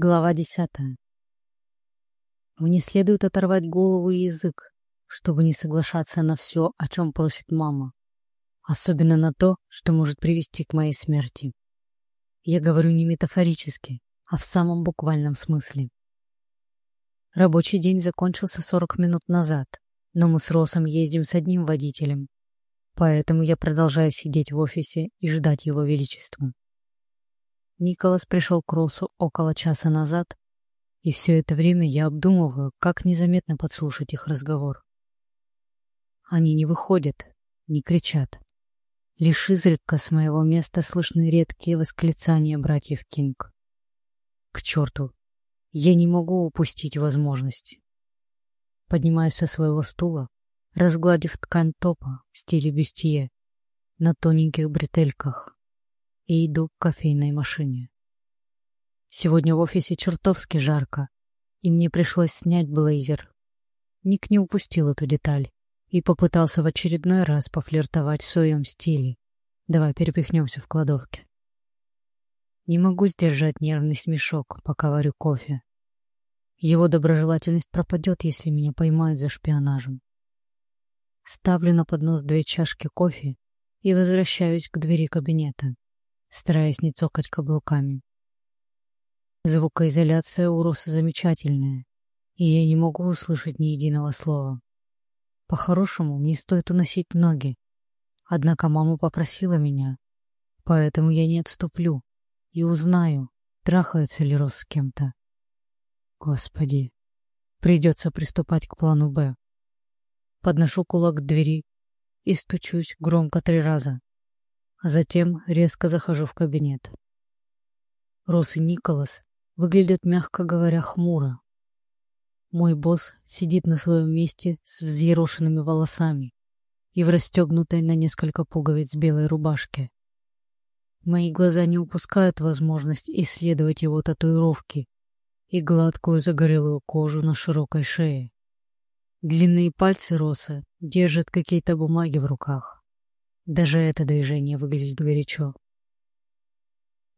Глава десятая. Мне следует оторвать голову и язык, чтобы не соглашаться на все, о чем просит мама. Особенно на то, что может привести к моей смерти. Я говорю не метафорически, а в самом буквальном смысле. Рабочий день закончился 40 минут назад, но мы с Росом ездим с одним водителем, поэтому я продолжаю сидеть в офисе и ждать его величества. Николас пришел к Росу около часа назад, и все это время я обдумываю, как незаметно подслушать их разговор. Они не выходят, не кричат. Лишь изредка с моего места слышны редкие восклицания братьев Кинг. К черту! Я не могу упустить возможность. Поднимаюсь со своего стула, разгладив ткань топа в стиле бюстье на тоненьких бретельках и иду к кофейной машине. Сегодня в офисе чертовски жарко, и мне пришлось снять блейзер. Ник не упустил эту деталь и попытался в очередной раз пофлиртовать в своем стиле. Давай перепихнемся в кладовке. Не могу сдержать нервный смешок, пока варю кофе. Его доброжелательность пропадет, если меня поймают за шпионажем. Ставлю на поднос две чашки кофе и возвращаюсь к двери кабинета стараясь не цокать каблуками. Звукоизоляция у Роса замечательная, и я не могу услышать ни единого слова. По-хорошему, мне стоит уносить ноги. Однако мама попросила меня, поэтому я не отступлю и узнаю, трахается ли Рос с кем-то. Господи, придется приступать к плану «Б». Подношу кулак к двери и стучусь громко три раза а затем резко захожу в кабинет. Рос и Николас выглядят, мягко говоря, хмуро. Мой босс сидит на своем месте с взъерошенными волосами и в расстегнутой на несколько пуговиц белой рубашке. Мои глаза не упускают возможность исследовать его татуировки и гладкую загорелую кожу на широкой шее. Длинные пальцы Роса держат какие-то бумаги в руках. Даже это движение выглядит горячо.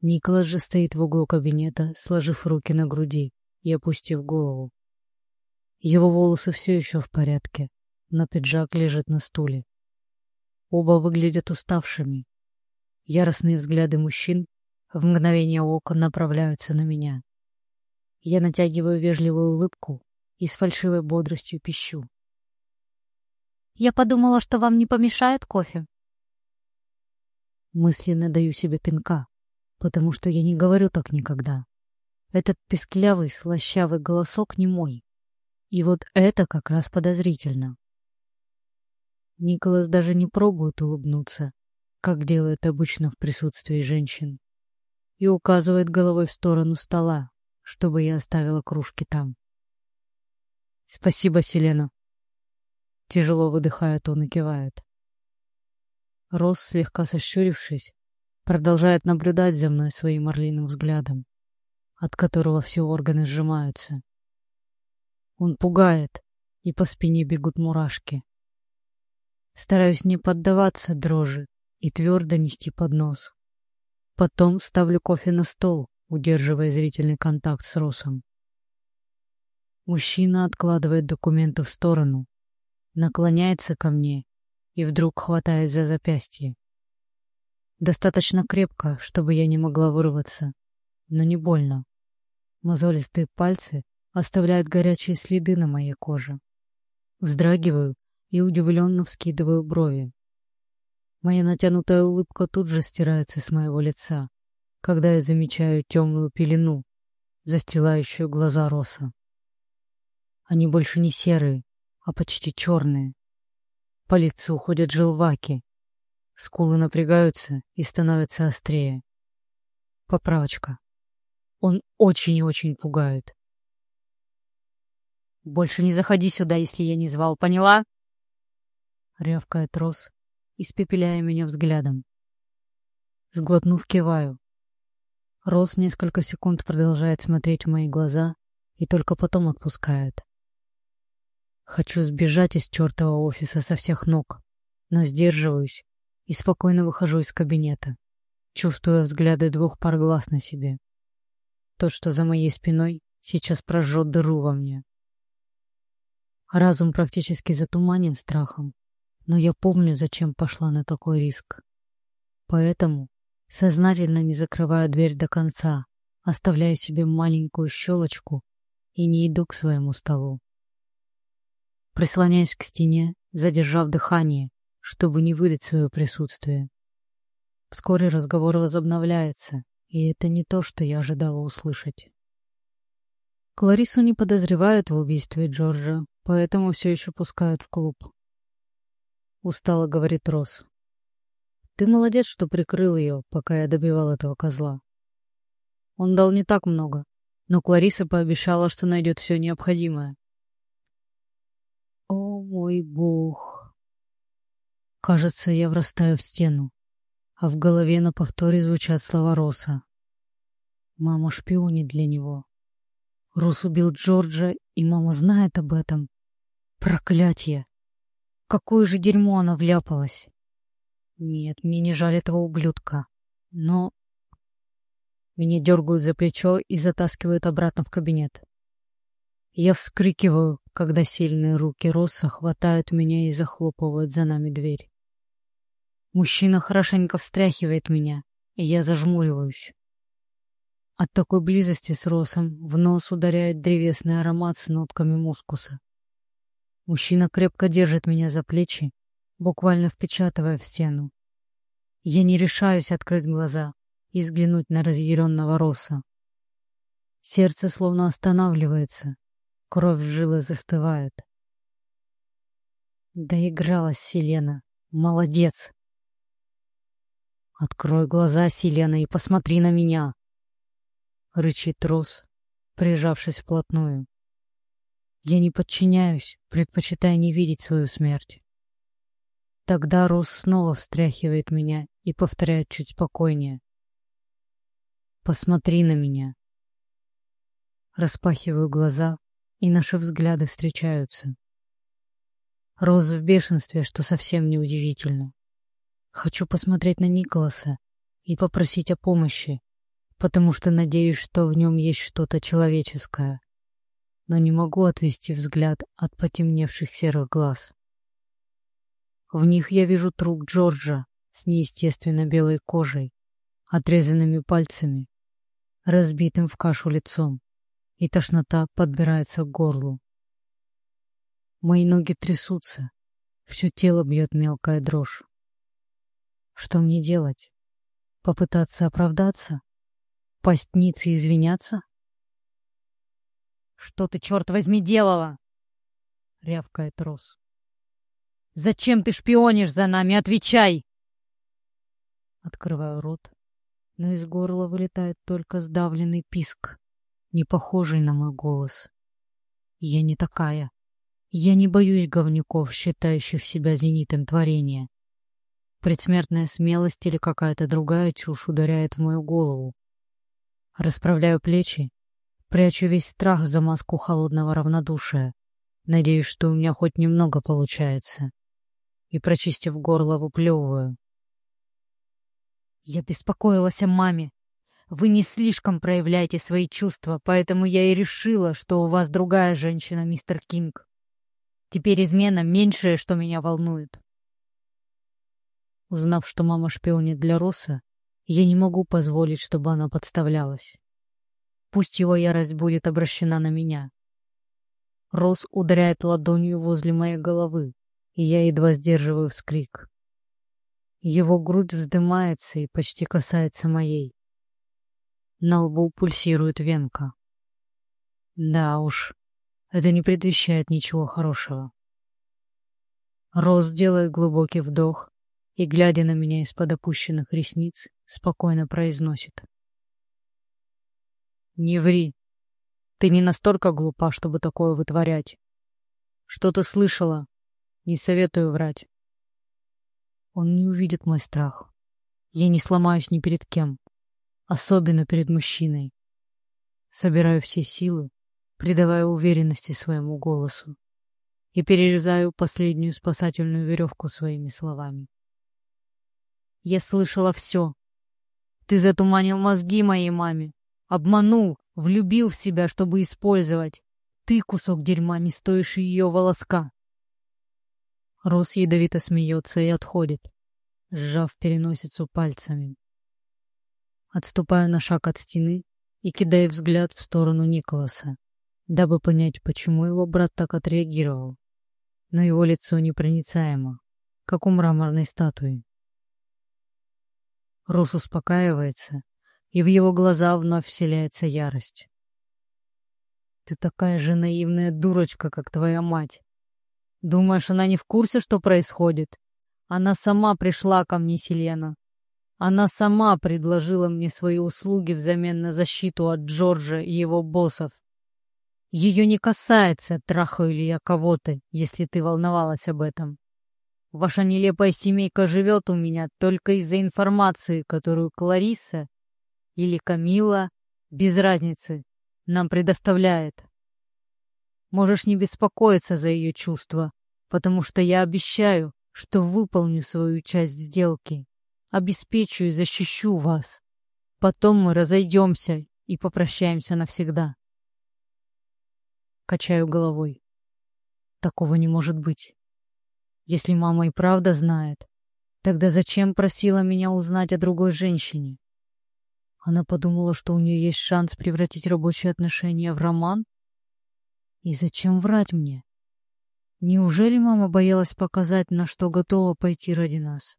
Николас же стоит в углу кабинета, сложив руки на груди и опустив голову. Его волосы все еще в порядке, но пиджак лежит на стуле. Оба выглядят уставшими. Яростные взгляды мужчин в мгновение ока направляются на меня. Я натягиваю вежливую улыбку и с фальшивой бодростью пищу. «Я подумала, что вам не помешает кофе», Мысленно даю себе пинка, потому что я не говорю так никогда. Этот песклявый, слащавый голосок не мой. И вот это как раз подозрительно. Николас даже не пробует улыбнуться, как делает обычно в присутствии женщин, и указывает головой в сторону стола, чтобы я оставила кружки там. «Спасибо, Селена». Тяжело выдыхает он и кивает. Рос, слегка сощурившись, продолжает наблюдать за мной своим орлиным взглядом, от которого все органы сжимаются. Он пугает, и по спине бегут мурашки. Стараюсь не поддаваться дрожи и твердо нести поднос. Потом ставлю кофе на стол, удерживая зрительный контакт с Росом. Мужчина откладывает документы в сторону, наклоняется ко мне и вдруг хватает за запястье. Достаточно крепко, чтобы я не могла вырваться, но не больно. Мозолистые пальцы оставляют горячие следы на моей коже. Вздрагиваю и удивленно вскидываю брови. Моя натянутая улыбка тут же стирается с моего лица, когда я замечаю темную пелену, застилающую глаза Роса. Они больше не серые, а почти черные. По лицу ходят желваки. Скулы напрягаются и становятся острее. Поправочка. Он очень и очень пугает. «Больше не заходи сюда, если я не звал, поняла?» Рявкает Рос, испепеляя меня взглядом. Сглотнув, киваю. Рос несколько секунд продолжает смотреть в мои глаза и только потом отпускает. Хочу сбежать из чертова офиса со всех ног, но сдерживаюсь и спокойно выхожу из кабинета, чувствуя взгляды двух пар глаз на себе. тот, что за моей спиной, сейчас прожжет дыру во мне. Разум практически затуманен страхом, но я помню, зачем пошла на такой риск. Поэтому сознательно не закрываю дверь до конца, оставляя себе маленькую щелочку и не иду к своему столу. Прислоняюсь к стене, задержав дыхание, чтобы не выдать свое присутствие. Вскоре разговор возобновляется, и это не то, что я ожидала услышать. Кларису не подозревают в убийстве Джорджа, поэтому все еще пускают в клуб. Устало говорит Рос. Ты молодец, что прикрыл ее, пока я добивал этого козла. Он дал не так много, но Клариса пообещала, что найдет все необходимое. Мой бог! Кажется, я врастаю в стену, а в голове на повторе звучат слова Роса. Мама шпионит для него. Рос убил Джорджа, и мама знает об этом. Проклятие! Какое же дерьмо она вляпалась! Нет, мне не жаль этого ублюдка. Но... Меня дергают за плечо и затаскивают обратно в кабинет. Я вскрикиваю, когда сильные руки Росса хватают меня и захлопывают за нами дверь. Мужчина хорошенько встряхивает меня, и я зажмуриваюсь. От такой близости с Росом в нос ударяет древесный аромат с нотками мускуса. Мужчина крепко держит меня за плечи, буквально впечатывая в стену. Я не решаюсь открыть глаза и взглянуть на разъяренного Роса. Сердце словно останавливается, кровь в жилы застывает. Доигралась Селена. Молодец. Открой глаза, Селена, и посмотри на меня. Рычит Рос, прижавшись вплотную. Я не подчиняюсь, предпочитая не видеть свою смерть. Тогда Рос снова встряхивает меня и повторяет чуть спокойнее. «Посмотри на меня». Распахиваю глаза, и наши взгляды встречаются. Рос в бешенстве, что совсем не удивительно. Хочу посмотреть на Николаса и попросить о помощи, потому что надеюсь, что в нем есть что-то человеческое но не могу отвести взгляд от потемневших серых глаз. В них я вижу труп Джорджа с неестественно белой кожей, отрезанными пальцами, разбитым в кашу лицом, и тошнота подбирается к горлу. Мои ноги трясутся, все тело бьет мелкая дрожь. Что мне делать? Попытаться оправдаться? Пасть ниц и извиняться? «Что ты, черт возьми, делала?» — рявкает Рос. «Зачем ты шпионишь за нами? Отвечай!» Открываю рот, но из горла вылетает только сдавленный писк, не похожий на мой голос. Я не такая. Я не боюсь говнюков, считающих себя зенитом творения. Предсмертная смелость или какая-то другая чушь ударяет в мою голову. Расправляю плечи Прячу весь страх за маску холодного равнодушия. Надеюсь, что у меня хоть немного получается. И, прочистив горло, выплевываю. Я беспокоилась о маме. Вы не слишком проявляете свои чувства, поэтому я и решила, что у вас другая женщина, мистер Кинг. Теперь измена — меньшее, что меня волнует. Узнав, что мама шпионит для Росса, я не могу позволить, чтобы она подставлялась. Пусть его ярость будет обращена на меня. Рос ударяет ладонью возле моей головы, и я едва сдерживаю вскрик. Его грудь вздымается и почти касается моей. На лбу пульсирует венка. Да уж, это не предвещает ничего хорошего. Рос делает глубокий вдох и, глядя на меня из-под опущенных ресниц, спокойно произносит. Не ври. Ты не настолько глупа, чтобы такое вытворять. Что ты слышала? Не советую врать. Он не увидит мой страх. Я не сломаюсь ни перед кем, особенно перед мужчиной. Собираю все силы, придавая уверенности своему голосу и перерезаю последнюю спасательную веревку своими словами. Я слышала все. Ты затуманил мозги моей маме. Обманул, Влюбил в себя, чтобы использовать. Ты кусок дерьма, не стоящий ее волоска. Рос ядовито смеется и отходит, сжав переносицу пальцами. Отступаю на шаг от стены и кидаю взгляд в сторону Николаса, дабы понять, почему его брат так отреагировал. Но его лицо непроницаемо, как у мраморной статуи. Рос успокаивается, и в его глаза вновь вселяется ярость. «Ты такая же наивная дурочка, как твоя мать. Думаешь, она не в курсе, что происходит? Она сама пришла ко мне, Селена. Она сама предложила мне свои услуги взамен на защиту от Джорджа и его боссов. Ее не касается, трахаю ли я кого-то, если ты волновалась об этом. Ваша нелепая семейка живет у меня только из-за информации, которую Клариса или Камила, без разницы, нам предоставляет. Можешь не беспокоиться за ее чувства, потому что я обещаю, что выполню свою часть сделки, обеспечу и защищу вас. Потом мы разойдемся и попрощаемся навсегда. Качаю головой. Такого не может быть. Если мама и правда знает, тогда зачем просила меня узнать о другой женщине? Она подумала, что у нее есть шанс превратить рабочие отношения в роман? И зачем врать мне? Неужели мама боялась показать, на что готова пойти ради нас?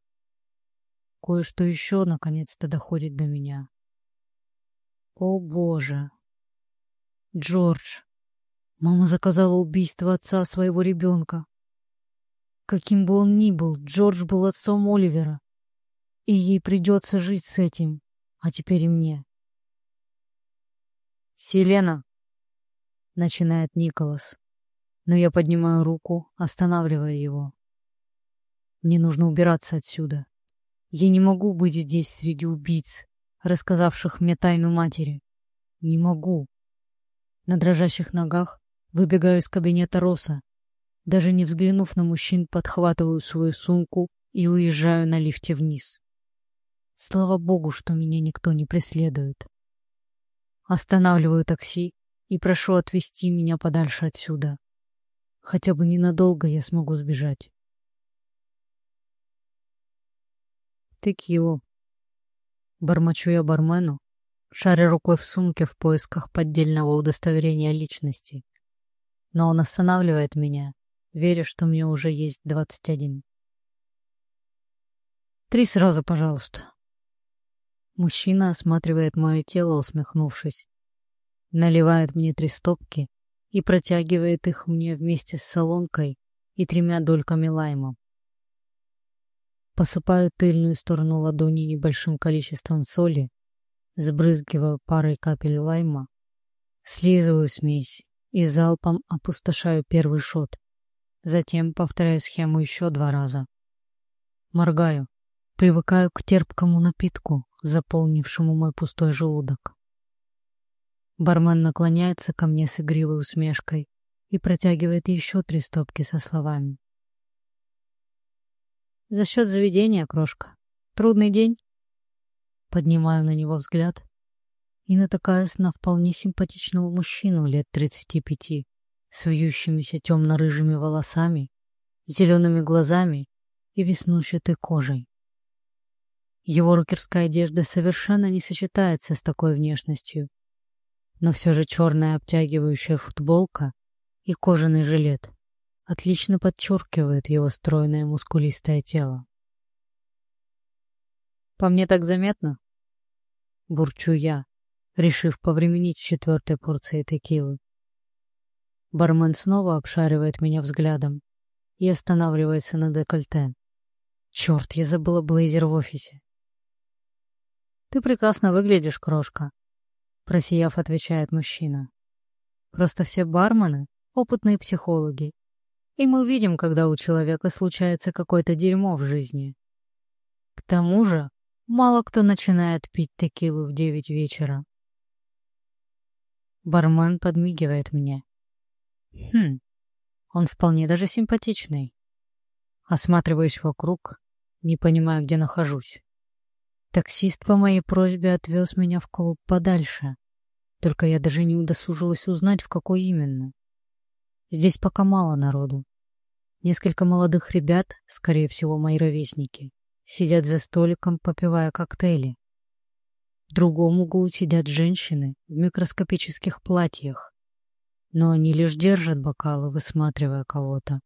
Кое-что еще наконец-то доходит до меня. О боже! Джордж! Мама заказала убийство отца своего ребенка. Каким бы он ни был, Джордж был отцом Оливера. И ей придется жить с этим, а теперь и мне. «Селена!» — начинает Николас. Но я поднимаю руку, останавливая его. Мне нужно убираться отсюда. Я не могу быть здесь среди убийц, рассказавших мне тайну матери. Не могу. На дрожащих ногах выбегаю из кабинета Роса даже не взглянув на мужчин, подхватываю свою сумку и уезжаю на лифте вниз. Слава богу, что меня никто не преследует. Останавливаю такси и прошу отвезти меня подальше отсюда. Хотя бы ненадолго я смогу сбежать. Текилу. Бормочу я бармену, шаря рукой в сумке в поисках поддельного удостоверения личности. Но он останавливает меня веря, что мне уже есть двадцать один. Три сразу, пожалуйста. Мужчина осматривает мое тело, усмехнувшись. Наливает мне три стопки и протягивает их мне вместе с солонкой и тремя дольками лайма. Посыпаю тыльную сторону ладони небольшим количеством соли, сбрызгиваю парой капель лайма, слизываю смесь и залпом опустошаю первый шот. Затем повторяю схему еще два раза. Моргаю, привыкаю к терпкому напитку, заполнившему мой пустой желудок. Бармен наклоняется ко мне с игривой усмешкой и протягивает еще три стопки со словами. «За счет заведения, крошка. Трудный день?» Поднимаю на него взгляд и натыкаюсь на вполне симпатичного мужчину лет тридцати пяти с вьющимися темно-рыжими волосами, зелеными глазами и веснущатой кожей. Его рокерская одежда совершенно не сочетается с такой внешностью, но все же черная обтягивающая футболка и кожаный жилет отлично подчеркивают его стройное мускулистое тело. «По мне так заметно?» — бурчу я, решив повременить с четвертой порцией текилы. Бармен снова обшаривает меня взглядом и останавливается на декольте. Черт, я забыла блейзер в офисе. «Ты прекрасно выглядишь, крошка», — просияв, отвечает мужчина. «Просто все бармены — опытные психологи, и мы увидим, когда у человека случается какое-то дерьмо в жизни. К тому же, мало кто начинает пить текилу в девять вечера». Бармен подмигивает мне. Хм, он вполне даже симпатичный. Осматриваюсь вокруг, не понимая, где нахожусь. Таксист по моей просьбе отвез меня в клуб подальше, Только я даже не удосужилась узнать, в какой именно. Здесь пока мало народу. Несколько молодых ребят, скорее всего, мои ровесники, сидят за столиком, попивая коктейли. В другом углу сидят женщины в микроскопических платьях, но они лишь держат бокалы, высматривая кого-то.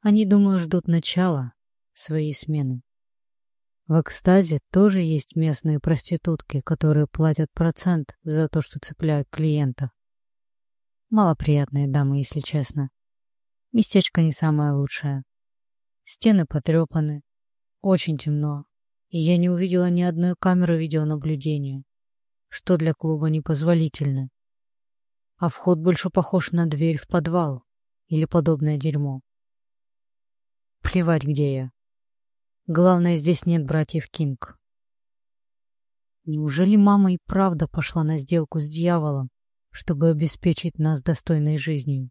Они, думаю, ждут начала своей смены. В экстазе тоже есть местные проститутки, которые платят процент за то, что цепляют клиентов. Малоприятные дамы, если честно. Местечко не самое лучшее. Стены потрепаны, очень темно, и я не увидела ни одной камеры видеонаблюдения, что для клуба непозволительно. А вход больше похож на дверь в подвал или подобное дерьмо. Плевать, где я. Главное, здесь нет братьев Кинг. Неужели мама и правда пошла на сделку с дьяволом, чтобы обеспечить нас достойной жизнью?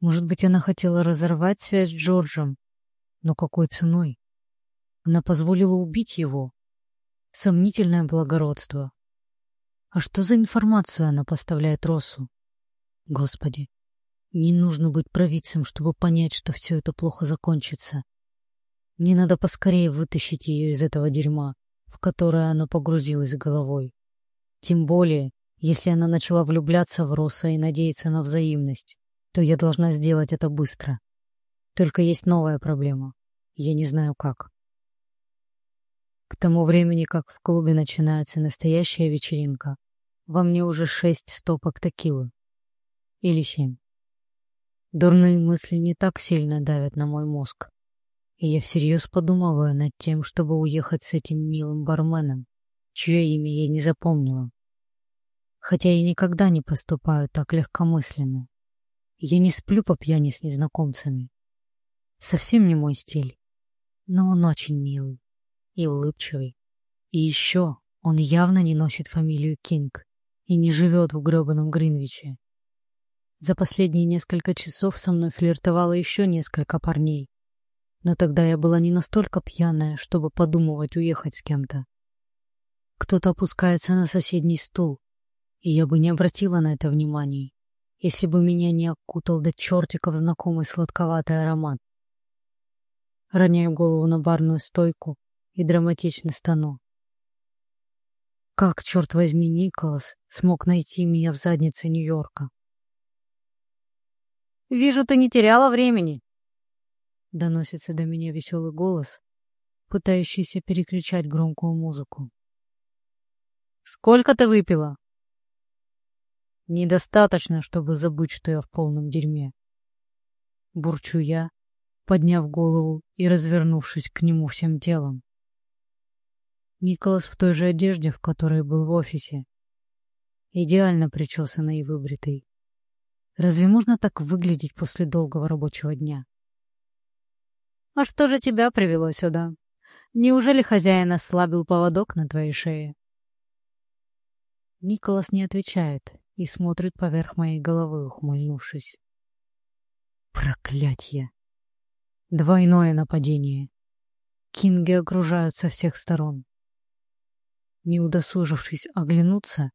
Может быть, она хотела разорвать связь с Джорджем, но какой ценой? Она позволила убить его. Сомнительное благородство. А что за информацию она поставляет Росу? Господи, не нужно быть провидцем, чтобы понять, что все это плохо закончится. Мне надо поскорее вытащить ее из этого дерьма, в которое она погрузилась головой. Тем более, если она начала влюбляться в Роса и надеяться на взаимность, то я должна сделать это быстро. Только есть новая проблема. Я не знаю как. К тому времени, как в клубе начинается настоящая вечеринка, во мне уже шесть стопок текилы. Или семь. Дурные мысли не так сильно давят на мой мозг. И я всерьез подумываю над тем, чтобы уехать с этим милым барменом, чье имя я не запомнила. Хотя я никогда не поступаю так легкомысленно. Я не сплю по пьяни с незнакомцами. Совсем не мой стиль. Но он очень милый и улыбчивый. И еще он явно не носит фамилию Кинг и не живет в гребаном Гринвиче. За последние несколько часов со мной флиртовало еще несколько парней. Но тогда я была не настолько пьяная, чтобы подумывать уехать с кем-то. Кто-то опускается на соседний стул, и я бы не обратила на это внимания, если бы меня не окутал до чертиков знакомый сладковатый аромат. Роняю голову на барную стойку и драматично стану. Как, черт возьми, Николас смог найти меня в заднице Нью-Йорка? «Вижу, ты не теряла времени», — доносится до меня веселый голос, пытающийся перекричать громкую музыку. «Сколько ты выпила?» «Недостаточно, чтобы забыть, что я в полном дерьме». Бурчу я, подняв голову и развернувшись к нему всем телом. Николас в той же одежде, в которой был в офисе. Идеально причесанный и выбритый. Разве можно так выглядеть после долгого рабочего дня? «А что же тебя привело сюда? Неужели хозяин ослабил поводок на твоей шее?» Николас не отвечает и смотрит поверх моей головы, ухмыльнувшись. Проклятье! Двойное нападение. Кинги окружают со всех сторон. Не удосужившись оглянуться,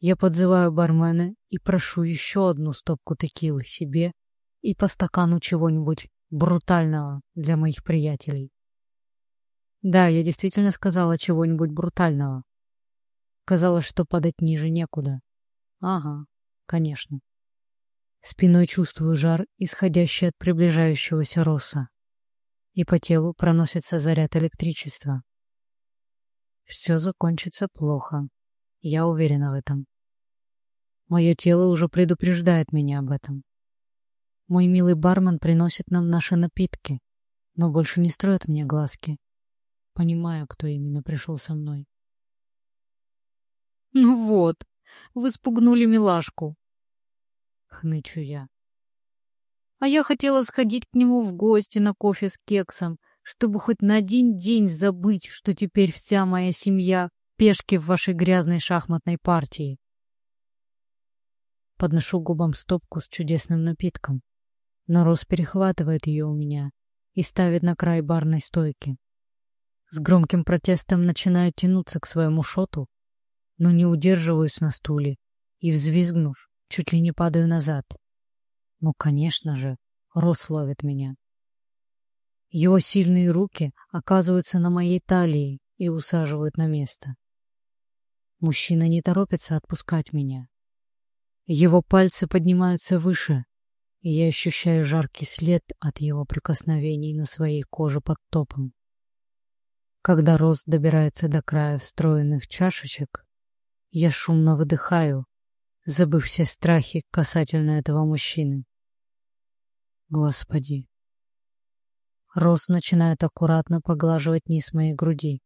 я подзываю бармена и прошу еще одну стопку текилы себе и по стакану чего-нибудь брутального для моих приятелей. Да, я действительно сказала чего-нибудь брутального. Казалось, что падать ниже некуда. Ага, конечно. Спиной чувствую жар, исходящий от приближающегося роса. И по телу проносится заряд электричества. Все закончится плохо. Я уверена в этом. Мое тело уже предупреждает меня об этом. Мой милый бармен приносит нам наши напитки, но больше не строит мне глазки. Понимаю, кто именно пришел со мной. «Ну вот, вы спугнули милашку», — хнычу я. «А я хотела сходить к нему в гости на кофе с кексом, чтобы хоть на один день забыть, что теперь вся моя семья — пешки в вашей грязной шахматной партии. Подношу губам стопку с чудесным напитком, но Рос перехватывает ее у меня и ставит на край барной стойки. С громким протестом начинаю тянуться к своему шоту, но не удерживаюсь на стуле и, взвизгнув, чуть ли не падаю назад. Ну, конечно же, Рос ловит меня. Его сильные руки оказываются на моей талии и усаживают на место. Мужчина не торопится отпускать меня. Его пальцы поднимаются выше, и я ощущаю жаркий след от его прикосновений на своей коже под топом. Когда Рос добирается до края встроенных чашечек, я шумно выдыхаю, забыв все страхи касательно этого мужчины. Господи. Рос начинает аккуратно поглаживать низ моей груди,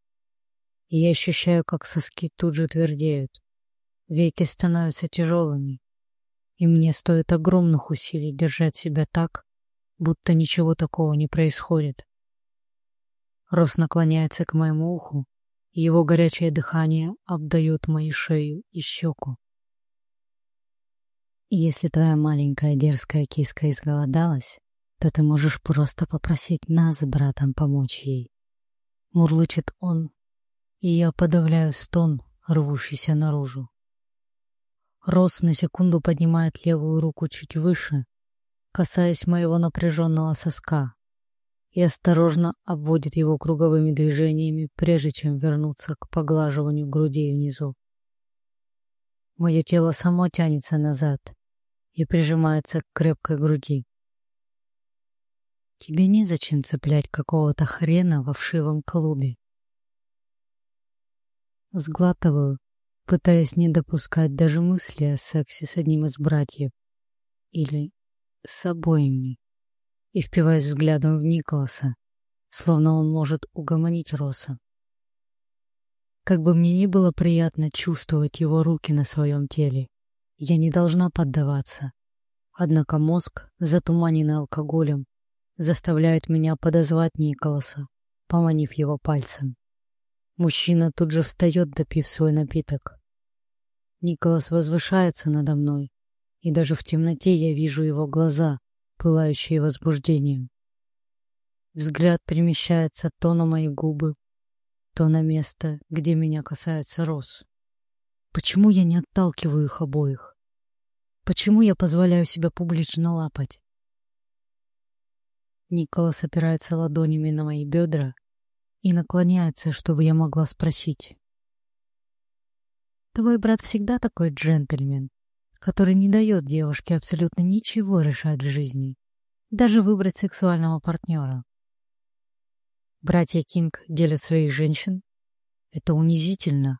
и я ощущаю, как соски тут же твердеют. Веки становятся тяжелыми, и мне стоит огромных усилий держать себя так, будто ничего такого не происходит. Рос наклоняется к моему уху, его горячее дыхание обдает мою шею и щеку. Если твоя маленькая дерзкая киска изголодалась, то ты можешь просто попросить нас с братом помочь ей. Мурлычет он, и я подавляю стон, рвущийся наружу. Рос на секунду поднимает левую руку чуть выше, касаясь моего напряженного соска, и осторожно обводит его круговыми движениями, прежде чем вернуться к поглаживанию грудей внизу. Мое тело само тянется назад и прижимается к крепкой груди. Тебе незачем цеплять какого-то хрена во вшивом клубе. Сглатываю, пытаясь не допускать даже мысли о сексе с одним из братьев или с обоими и впиваясь взглядом в Николаса, словно он может угомонить Роса. Как бы мне ни было приятно чувствовать его руки на своем теле, я не должна поддаваться. Однако мозг, затуманенный алкоголем, заставляет меня подозвать Николаса, поманив его пальцем. Мужчина тут же встает, допив свой напиток. Николас возвышается надо мной, и даже в темноте я вижу его глаза, пылающие возбуждением. Взгляд перемещается то на мои губы, то на место, где меня касается роз. Почему я не отталкиваю их обоих? Почему я позволяю себя публично лапать? Николас опирается ладонями на мои бедра и наклоняется, чтобы я могла спросить. «Твой брат всегда такой джентльмен, который не дает девушке абсолютно ничего решать в жизни, даже выбрать сексуального партнера. Братья Кинг делят своих женщин. Это унизительно,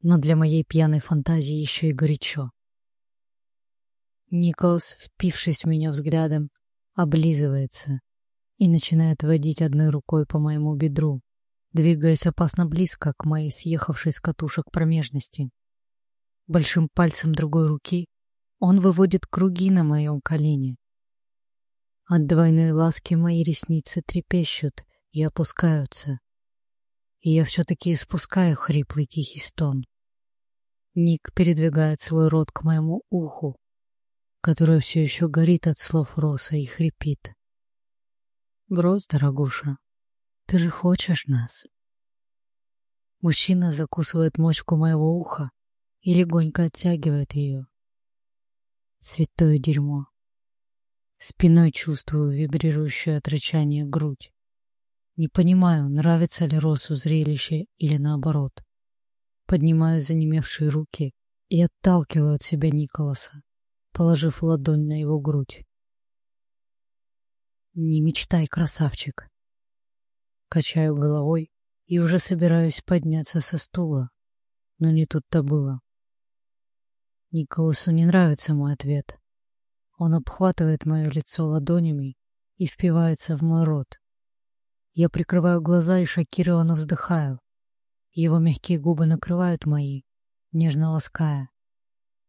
но для моей пьяной фантазии еще и горячо. Николас, впившись в меня взглядом, облизывается и начинает водить одной рукой по моему бедру, двигаясь опасно близко к моей съехавшей с катушек промежности. Большим пальцем другой руки он выводит круги на моем колене. От двойной ласки мои ресницы трепещут и опускаются. И я все-таки испускаю хриплый тихий стон. Ник передвигает свой рот к моему уху, которое все еще горит от слов Роса и хрипит. «Брось, дорогуша, ты же хочешь нас?» Мужчина закусывает мочку моего уха и легонько оттягивает ее. Святое дерьмо. Спиной чувствую вибрирующую от рычания грудь. Не понимаю, нравится ли Росу зрелище или наоборот. Поднимаю занемевшие руки и отталкиваю от себя Николаса, положив ладонь на его грудь. Не мечтай, красавчик. Качаю головой и уже собираюсь подняться со стула, но не тут-то было. Николасу не нравится мой ответ. Он обхватывает мое лицо ладонями и впивается в мой рот. Я прикрываю глаза и шокированно вздыхаю. Его мягкие губы накрывают мои, нежно лаская.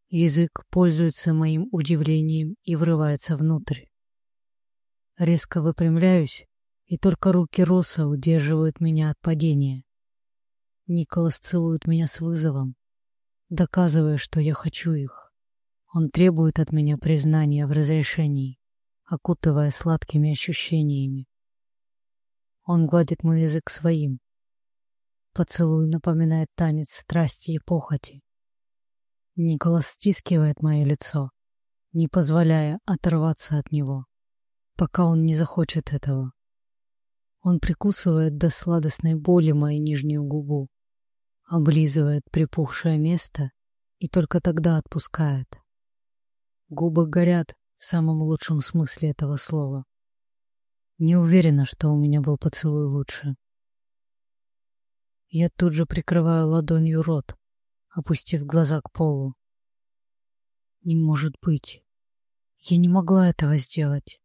Язык пользуется моим удивлением и врывается внутрь. Резко выпрямляюсь, и только руки Роса удерживают меня от падения. Николас целует меня с вызовом, доказывая, что я хочу их. Он требует от меня признания в разрешении, окутывая сладкими ощущениями. Он гладит мой язык своим. Поцелуй напоминает танец страсти и похоти, Николас стискивает мое лицо, не позволяя оторваться от него, пока он не захочет этого. Он прикусывает до сладостной боли мою нижнюю губу, облизывает припухшее место и только тогда отпускает. Губы горят в самом лучшем смысле этого слова. Не уверена, что у меня был поцелуй лучше. Я тут же прикрываю ладонью рот, опустив глаза к полу. Не может быть. Я не могла этого сделать.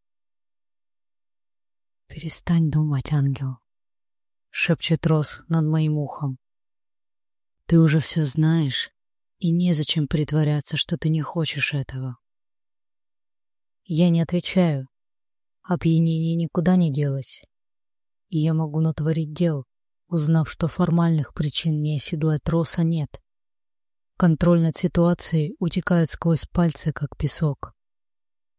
Перестань думать, ангел, шепчет Рос над моим ухом. Ты уже все знаешь, и незачем притворяться, что ты не хочешь этого. Я не отвечаю. Опьянение никуда не делось. И я могу натворить дел, узнав, что формальных причин не оседлать Роса нет. Контроль над ситуацией утекает сквозь пальцы, как песок.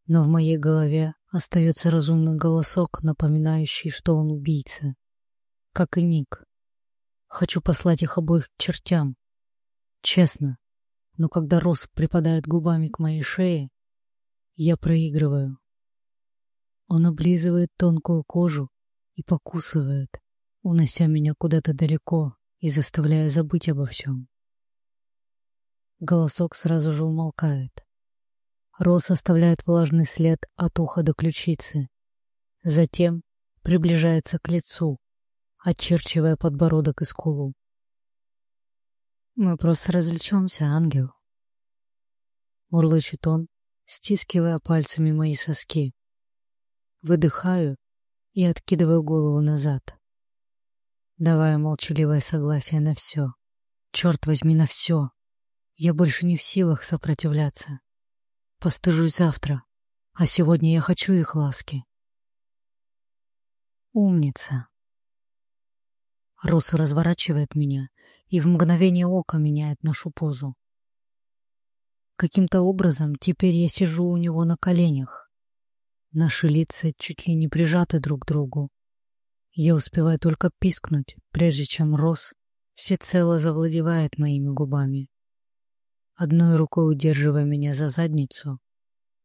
Но в моей голове остается разумный голосок, напоминающий, что он убийца. Как и Ник. Хочу послать их обоих к чертям. Честно. Но когда Рос припадает губами к моей шее, я проигрываю. Он облизывает тонкую кожу и покусывает, унося меня куда-то далеко и заставляя забыть обо всем. Голосок сразу же умолкает. Рос оставляет влажный след от уха до ключицы. Затем приближается к лицу, очерчивая подбородок и скулу. «Мы просто развлечемся, ангел», — мурлычет он, стискивая пальцами мои соски. Выдыхаю и откидываю голову назад, давая молчаливое согласие на все. Черт возьми, на все. Я больше не в силах сопротивляться. Постыжусь завтра, а сегодня я хочу их ласки. Умница. Рус разворачивает меня и в мгновение ока меняет нашу позу. Каким-то образом теперь я сижу у него на коленях. Наши лица чуть ли не прижаты друг к другу. Я успеваю только пискнуть, прежде чем Рос всецело завладевает моими губами одной рукой удерживая меня за задницу,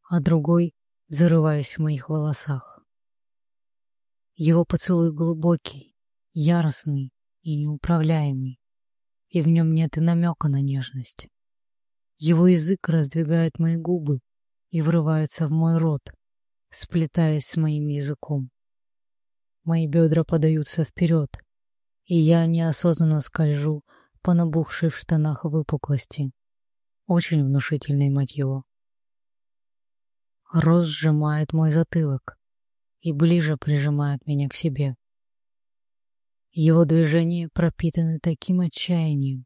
а другой зарываясь в моих волосах. Его поцелуй глубокий, яростный и неуправляемый, и в нем нет и намека на нежность. Его язык раздвигает мои губы и врывается в мой рот, сплетаясь с моим языком. Мои бедра подаются вперед, и я неосознанно скольжу по набухшей в штанах выпуклости. Очень внушительный, его. Рос сжимает мой затылок и ближе прижимает меня к себе. Его движения пропитаны таким отчаянием,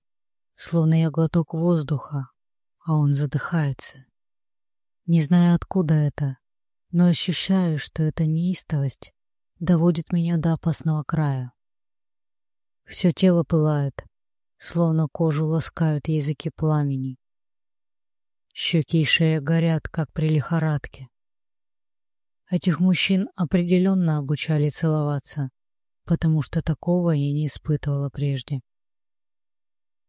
словно я глоток воздуха, а он задыхается. Не знаю, откуда это, но ощущаю, что эта неистовость доводит меня до опасного края. Все тело пылает, словно кожу ласкают языки пламени. Щеки и шея горят, как при лихорадке. Этих мужчин определенно обучали целоваться, потому что такого я не испытывала прежде.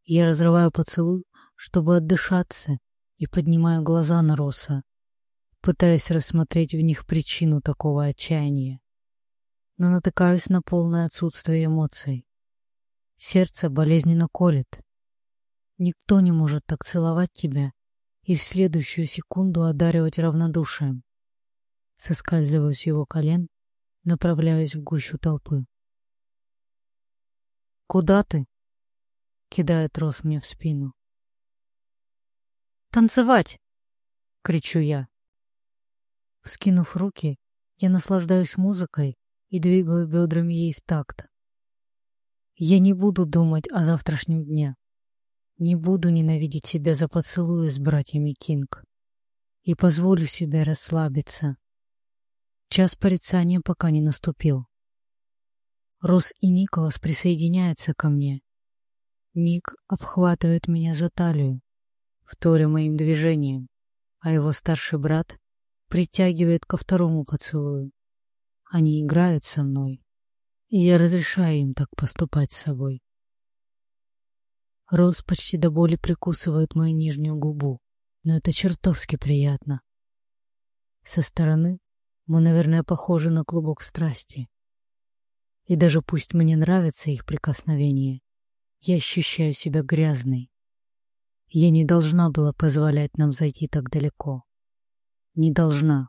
Я разрываю поцелуй, чтобы отдышаться, и поднимаю глаза на Росса, пытаясь рассмотреть в них причину такого отчаяния. Но натыкаюсь на полное отсутствие эмоций. Сердце болезненно колет. Никто не может так целовать тебя, и в следующую секунду одаривать равнодушием. Соскальзываю с его колен, направляюсь в гущу толпы. «Куда ты?» — кидает Рос мне в спину. «Танцевать!» — кричу я. Вскинув руки, я наслаждаюсь музыкой и двигаю бедрами ей в такт. Я не буду думать о завтрашнем дне. Не буду ненавидеть себя за поцелуи с братьями Кинг. И позволю себе расслабиться. Час порицания пока не наступил. Рос и Николас присоединяются ко мне. Ник обхватывает меня за талию, вторя моим движением, а его старший брат притягивает ко второму поцелую. Они играют со мной, и я разрешаю им так поступать с собой. Роз почти до боли прикусывает мою нижнюю губу, но это чертовски приятно. Со стороны мы, наверное, похожи на клубок страсти. И даже пусть мне нравится их прикосновение, я ощущаю себя грязной. Я не должна была позволять нам зайти так далеко. Не должна.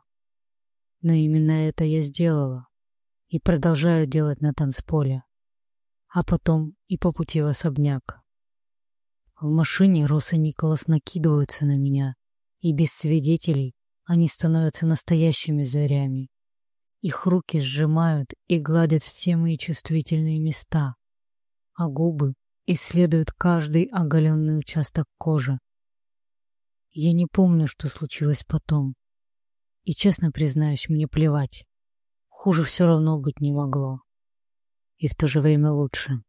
Но именно это я сделала и продолжаю делать на танцполе, а потом и по пути в особняк. В машине Рос и Николас накидываются на меня, и без свидетелей они становятся настоящими зверями. Их руки сжимают и гладят все мои чувствительные места, а губы исследуют каждый оголенный участок кожи. Я не помню, что случилось потом. И, честно признаюсь, мне плевать. Хуже все равно быть не могло. И в то же время лучше.